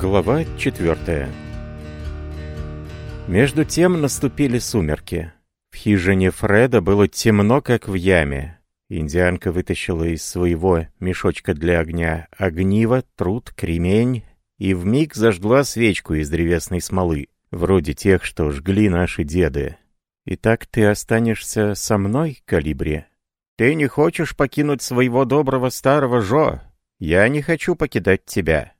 Глава четвертая. Между тем наступили сумерки. В хижине Фреда было темно, как в яме. Индианка вытащила из своего мешочка для огня огниво, труд, кремень и вмиг зажгла свечку из древесной смолы, вроде тех, что жгли наши деды. «Итак ты останешься со мной, Калибри?» «Ты не хочешь покинуть своего доброго старого Жо? Я не хочу покидать тебя».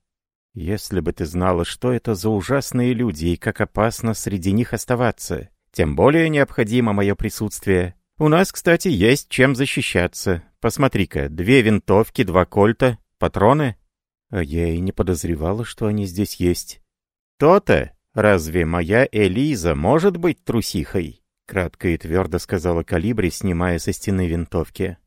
Если бы ты знала, что это за ужасные люди и как опасно среди них оставаться. Тем более необходимо мое присутствие. У нас, кстати, есть чем защищаться. Посмотри-ка, две винтовки, два кольта, патроны. А я и не подозревала, что они здесь есть. То-то! Разве моя Элиза может быть трусихой? Кратко и твердо сказала Калибри, снимая со стены винтовки.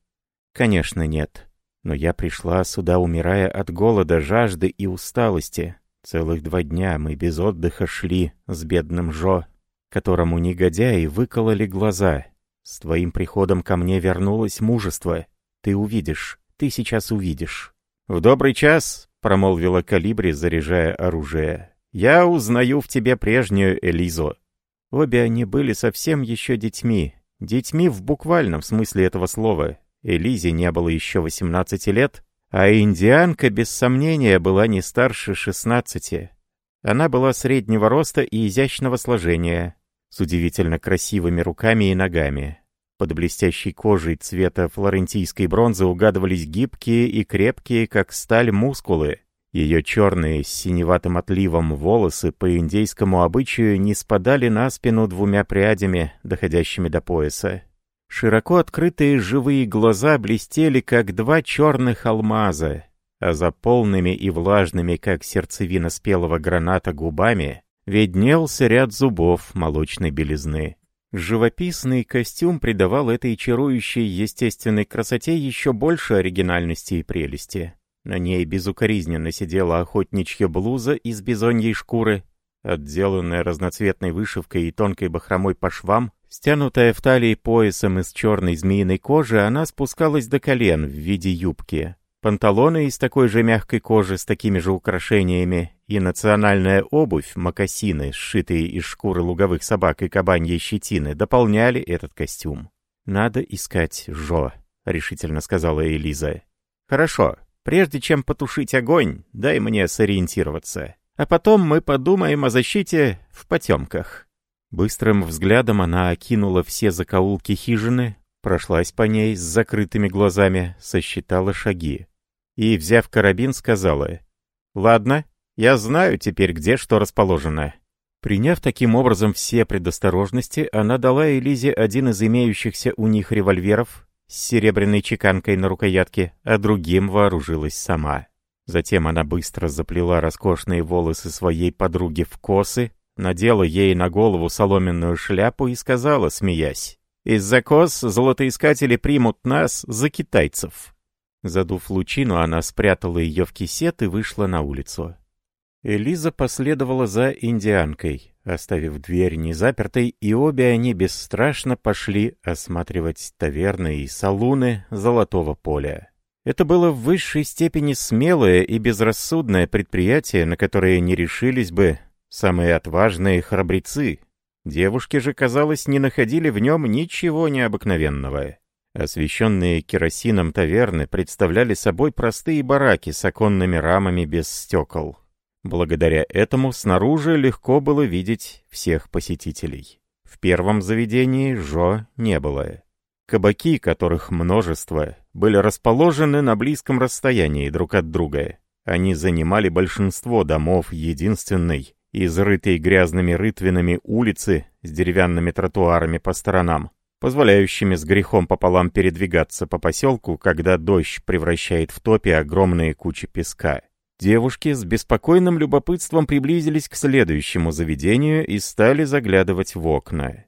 Конечно, нет. Но я пришла сюда, умирая от голода, жажды и усталости. Целых два дня мы без отдыха шли с бедным Жо, которому негодяи выкололи глаза. С твоим приходом ко мне вернулось мужество. Ты увидишь, ты сейчас увидишь». «В добрый час», — промолвила Калибри, заряжая оружие. «Я узнаю в тебе прежнюю Элизу». Обе они были совсем еще детьми. Детьми в буквальном смысле этого слова. Элизе не было еще 18 лет, а индианка, без сомнения, была не старше 16. Она была среднего роста и изящного сложения, с удивительно красивыми руками и ногами. Под блестящей кожей цвета флорентийской бронзы угадывались гибкие и крепкие, как сталь, мускулы. Ее черные с синеватым отливом волосы по индейскому обычаю не спадали на спину двумя прядями, доходящими до пояса. Широко открытые живые глаза блестели, как два черных алмаза, а за полными и влажными, как сердцевина спелого граната, губами виднелся ряд зубов молочной белизны. Живописный костюм придавал этой чарующей естественной красоте еще больше оригинальности и прелести. На ней безукоризненно сидела охотничья блуза из бизоньей шкуры, отделанная разноцветной вышивкой и тонкой бахромой по швам, Стянутая в талии поясом из черной змеиной кожи, она спускалась до колен в виде юбки. Панталоны из такой же мягкой кожи с такими же украшениями и национальная обувь, мокасины, сшитые из шкуры луговых собак и кабаньей щетины, дополняли этот костюм. «Надо искать Жо», — решительно сказала Элиза. «Хорошо. Прежде чем потушить огонь, дай мне сориентироваться. А потом мы подумаем о защите в потемках». Быстрым взглядом она окинула все закоулки хижины, прошлась по ней с закрытыми глазами, сосчитала шаги. И, взяв карабин, сказала, «Ладно, я знаю теперь, где что расположено». Приняв таким образом все предосторожности, она дала Элизе один из имеющихся у них револьверов с серебряной чеканкой на рукоятке, а другим вооружилась сама. Затем она быстро заплела роскошные волосы своей подруги в косы, надела ей на голову соломенную шляпу и сказала, смеясь, «Из-за кос золотоискатели примут нас за китайцев». Задув лучину, она спрятала ее в кисет и вышла на улицу. Элиза последовала за индианкой, оставив дверь незапертой, и обе они бесстрашно пошли осматривать таверны и салуны золотого поля. Это было в высшей степени смелое и безрассудное предприятие, на которое не решились бы Самые отважные храбрецы. Девушки же, казалось, не находили в нем ничего необыкновенного. Освещенные керосином таверны представляли собой простые бараки с оконными рамами без стекол. Благодаря этому снаружи легко было видеть всех посетителей. В первом заведении Жо не было. Кабаки, которых множество, были расположены на близком расстоянии друг от друга. Они занимали большинство домов единственной, изрытые грязными рытвинами улицы с деревянными тротуарами по сторонам, позволяющими с грехом пополам передвигаться по поселку, когда дождь превращает в топи огромные кучи песка. Девушки с беспокойным любопытством приблизились к следующему заведению и стали заглядывать в окна.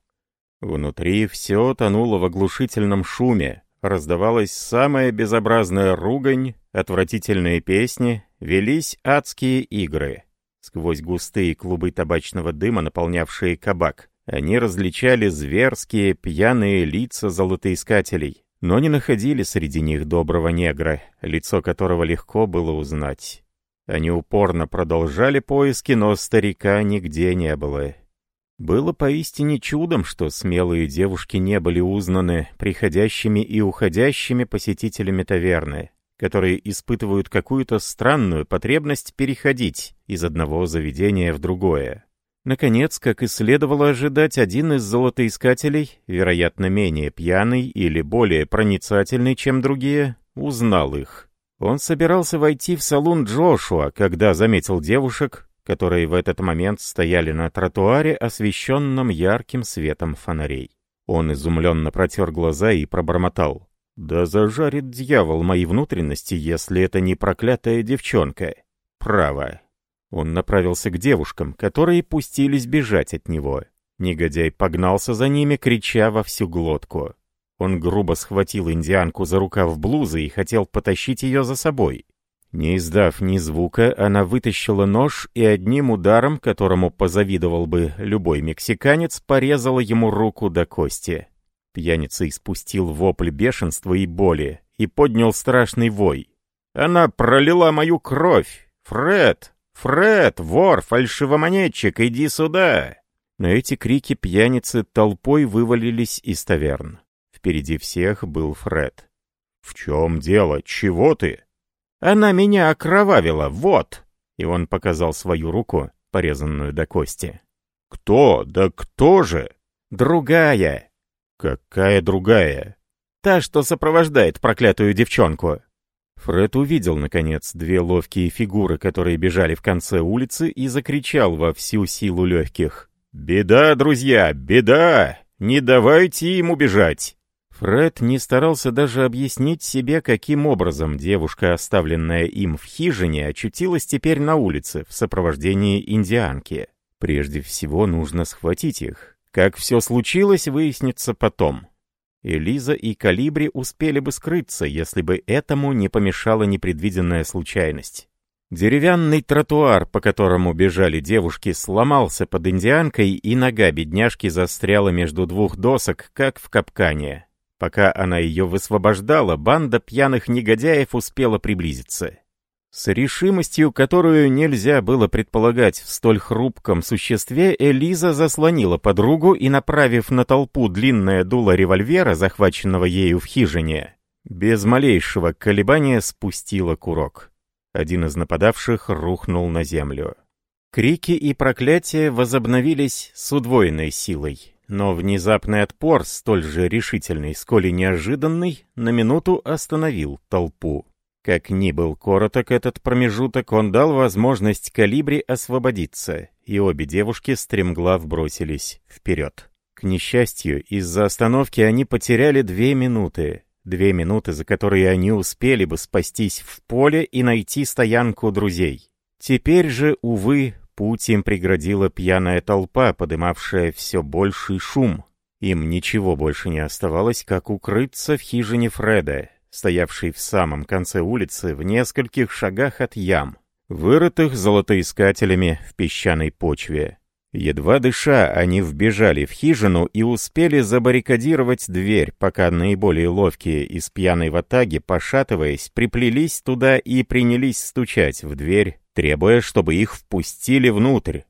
Внутри все тонуло в оглушительном шуме, раздавалась самая безобразная ругань, отвратительные песни, велись адские игры сквозь густые клубы табачного дыма, наполнявшие кабак. Они различали зверские, пьяные лица золотоискателей, но не находили среди них доброго негра, лицо которого легко было узнать. Они упорно продолжали поиски, но старика нигде не было. Было поистине чудом, что смелые девушки не были узнаны приходящими и уходящими посетителями таверны которые испытывают какую-то странную потребность переходить из одного заведения в другое. Наконец, как и следовало ожидать, один из золотоискателей, вероятно, менее пьяный или более проницательный, чем другие, узнал их. Он собирался войти в салон Джошуа, когда заметил девушек, которые в этот момент стояли на тротуаре, освещенном ярким светом фонарей. Он изумленно протер глаза и пробормотал. Да зажарит дьявол мои внутренности, если это не проклятая девчонка. Право. Он направился к девушкам, которые пустились бежать от него. Негодяй погнался за ними, крича во всю глотку. Он грубо схватил индианку за рукав блузы и хотел потащить ее за собой. Не издав ни звука, она вытащила нож и одним ударом, которому позавидовал бы любой мексиканец, порезала ему руку до кости. Пьяница испустил вопль бешенства и боли и поднял страшный вой. «Она пролила мою кровь! Фред! Фред! Вор! Фальшивомонетчик! Иди сюда!» Но эти крики пьяницы толпой вывалились из таверн. Впереди всех был Фред. «В чем дело? Чего ты?» «Она меня окровавила! Вот!» И он показал свою руку, порезанную до кости. «Кто? Да кто же?» «Другая!» «Какая другая?» «Та, что сопровождает проклятую девчонку». Фред увидел, наконец, две ловкие фигуры, которые бежали в конце улицы, и закричал во всю силу легких. «Беда, друзья, беда! Не давайте им убежать!» Фред не старался даже объяснить себе, каким образом девушка, оставленная им в хижине, очутилась теперь на улице в сопровождении индианки. Прежде всего нужно схватить их. Как все случилось, выяснится потом. Элиза и Калибри успели бы скрыться, если бы этому не помешала непредвиденная случайность. Деревянный тротуар, по которому бежали девушки, сломался под индианкой, и нога бедняжки застряла между двух досок, как в капкане. Пока она ее высвобождала, банда пьяных негодяев успела приблизиться. С решимостью, которую нельзя было предполагать в столь хрупком существе, Элиза заслонила подругу и, направив на толпу длинное дуло револьвера, захваченного ею в хижине, без малейшего колебания спустила курок. Один из нападавших рухнул на землю. Крики и проклятия возобновились с удвоенной силой, но внезапный отпор, столь же решительный, сколь и неожиданный, на минуту остановил толпу. Как ни был короток этот промежуток, он дал возможность калибри освободиться, и обе девушки стремглав бросились вперед. К несчастью, из-за остановки они потеряли две минуты. Две минуты, за которые они успели бы спастись в поле и найти стоянку друзей. Теперь же, увы, путь им преградила пьяная толпа, подымавшая все больший шум. Им ничего больше не оставалось, как укрыться в хижине Фреда, стоявший в самом конце улицы в нескольких шагах от ям, вырытых золотоискателями в песчаной почве. Едва дыша, они вбежали в хижину и успели забаррикадировать дверь, пока наиболее ловкие из пьяной ватаги, пошатываясь, приплелись туда и принялись стучать в дверь, требуя, чтобы их впустили внутрь.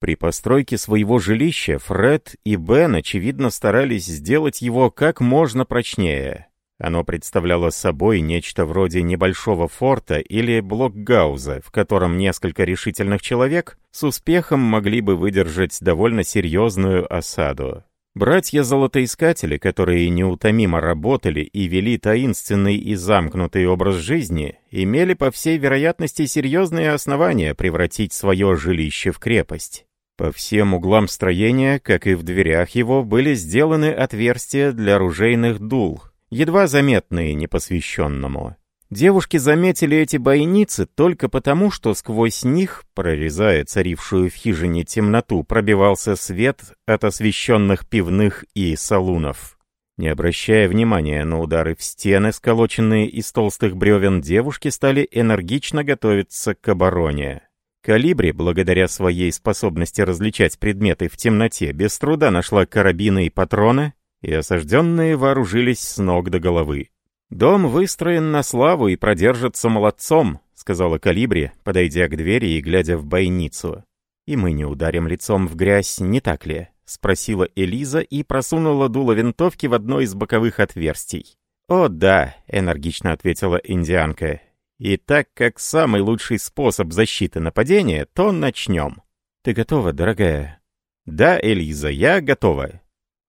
При постройке своего жилища Фред и Бен, очевидно, старались сделать его как можно прочнее. Оно представляло собой нечто вроде небольшого форта или блокгауза, в котором несколько решительных человек с успехом могли бы выдержать довольно серьезную осаду. Братья-золотоискатели, которые неутомимо работали и вели таинственный и замкнутый образ жизни, имели, по всей вероятности, серьезные основания превратить свое жилище в крепость. По всем углам строения, как и в дверях его, были сделаны отверстия для оружейных дул — едва заметные непосвященному. Девушки заметили эти бойницы только потому, что сквозь них, прорезая царившую в хижине темноту, пробивался свет от освещенных пивных и салунов. Не обращая внимания на удары в стены, сколоченные из толстых бревен, девушки стали энергично готовиться к обороне. Калибри, благодаря своей способности различать предметы в темноте, без труда нашла карабины и патроны, и осажденные вооружились с ног до головы. «Дом выстроен на славу и продержится молодцом», — сказала Калибри, подойдя к двери и глядя в бойницу. «И мы не ударим лицом в грязь, не так ли?» — спросила Элиза и просунула дуло винтовки в одно из боковых отверстий. «О да», — энергично ответила индианка. «И так как самый лучший способ защиты нападения, то начнем». «Ты готова, дорогая?» «Да, Элиза, я готова».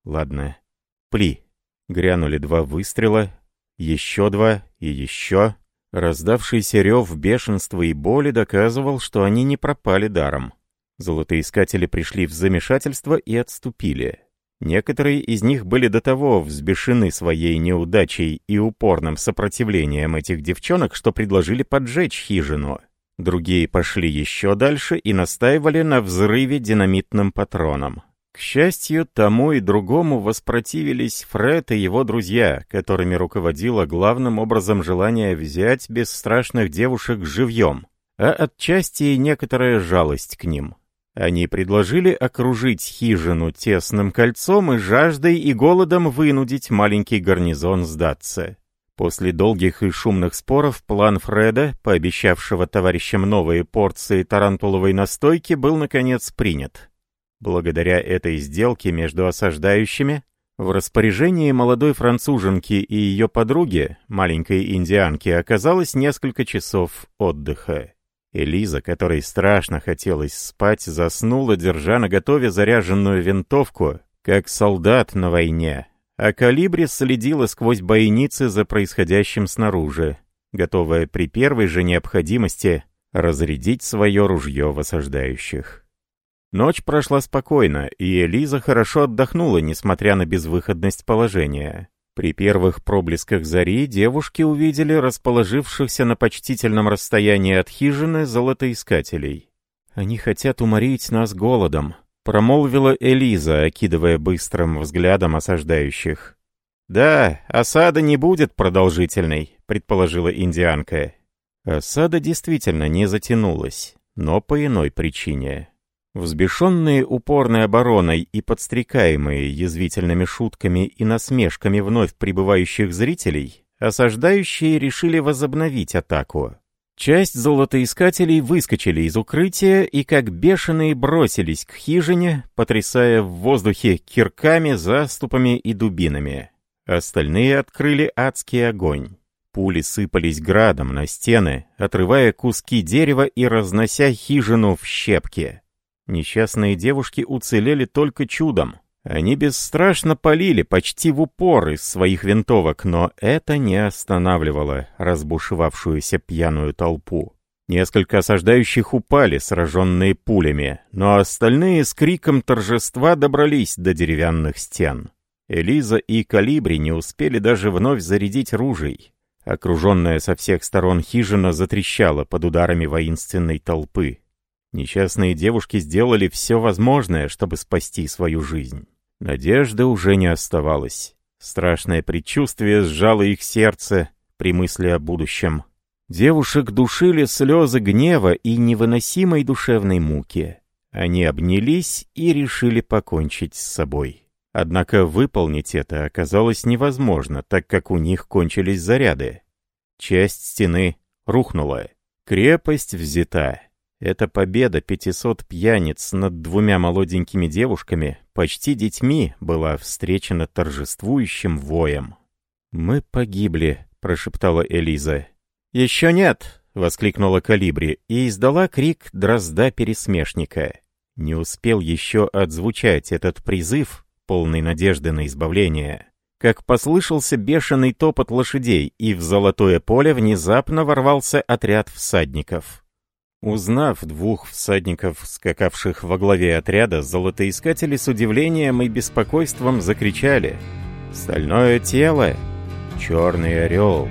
«Ладно, Пли. Грянули два выстрела, еще два и еще. Раздавшийся рев бешенства и боли доказывал, что они не пропали даром. Золотоискатели пришли в замешательство и отступили. Некоторые из них были до того взбешены своей неудачей и упорным сопротивлением этих девчонок, что предложили поджечь хижину. Другие пошли еще дальше и настаивали на взрыве динамитным патроном. К счастью, тому и другому воспротивились Фред и его друзья, которыми руководило главным образом желание взять бесстрашных девушек живьем, а отчасти и некоторая жалость к ним. Они предложили окружить хижину тесным кольцом и жаждой и голодом вынудить маленький гарнизон сдаться. После долгих и шумных споров план Фреда, пообещавшего товарищам новые порции тарантуловой настойки, был наконец принят. Благодаря этой сделке между осаждающими, в распоряжении молодой француженки и ее подруги, маленькой индианки, оказалось несколько часов отдыха. Элиза, которой страшно хотелось спать, заснула, держа на готове заряженную винтовку, как солдат на войне. А Калибри следила сквозь бойницы за происходящим снаружи, готовая при первой же необходимости разрядить свое ружье в осаждающих. Ночь прошла спокойно, и Элиза хорошо отдохнула, несмотря на безвыходность положения. При первых проблесках зари девушки увидели расположившихся на почтительном расстоянии от хижины золотоискателей. «Они хотят уморить нас голодом», — промолвила Элиза, окидывая быстрым взглядом осаждающих. «Да, осада не будет продолжительной», — предположила индианка. Осада действительно не затянулась, но по иной причине. Взбешенные упорной обороной и подстрекаемые язвительными шутками и насмешками вновь прибывающих зрителей, осаждающие решили возобновить атаку. Часть золотоискателей выскочили из укрытия и как бешеные бросились к хижине, потрясая в воздухе кирками, заступами и дубинами. Остальные открыли адский огонь. Пули сыпались градом на стены, отрывая куски дерева и разнося хижину в щепки. Несчастные девушки уцелели только чудом. Они бесстрашно полили почти в упор из своих винтовок, но это не останавливало разбушевавшуюся пьяную толпу. Несколько осаждающих упали, сраженные пулями, но остальные с криком торжества добрались до деревянных стен. Элиза и Калибри не успели даже вновь зарядить ружей. Окруженная со всех сторон хижина затрещала под ударами воинственной толпы. Несчастные девушки сделали все возможное, чтобы спасти свою жизнь. Надежды уже не оставалось. Страшное предчувствие сжало их сердце при мысли о будущем. Девушек душили слезы гнева и невыносимой душевной муки. Они обнялись и решили покончить с собой. Однако выполнить это оказалось невозможно, так как у них кончились заряды. Часть стены рухнула. Крепость взята. Эта победа 500 пьяниц над двумя молоденькими девушками, почти детьми, была встречена торжествующим воем. «Мы погибли», — прошептала Элиза. «Еще нет!» — воскликнула Калибри и издала крик дрозда пересмешника. Не успел еще отзвучать этот призыв, полный надежды на избавление, как послышался бешеный топот лошадей, и в золотое поле внезапно ворвался отряд всадников. Узнав двух всадников, скакавших во главе отряда, золотоискатели с удивлением и беспокойством закричали «Стальное тело! Черный орел!»